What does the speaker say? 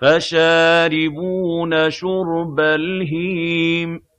فَشَارِبُونَ شُرْبَ الْهِيمِ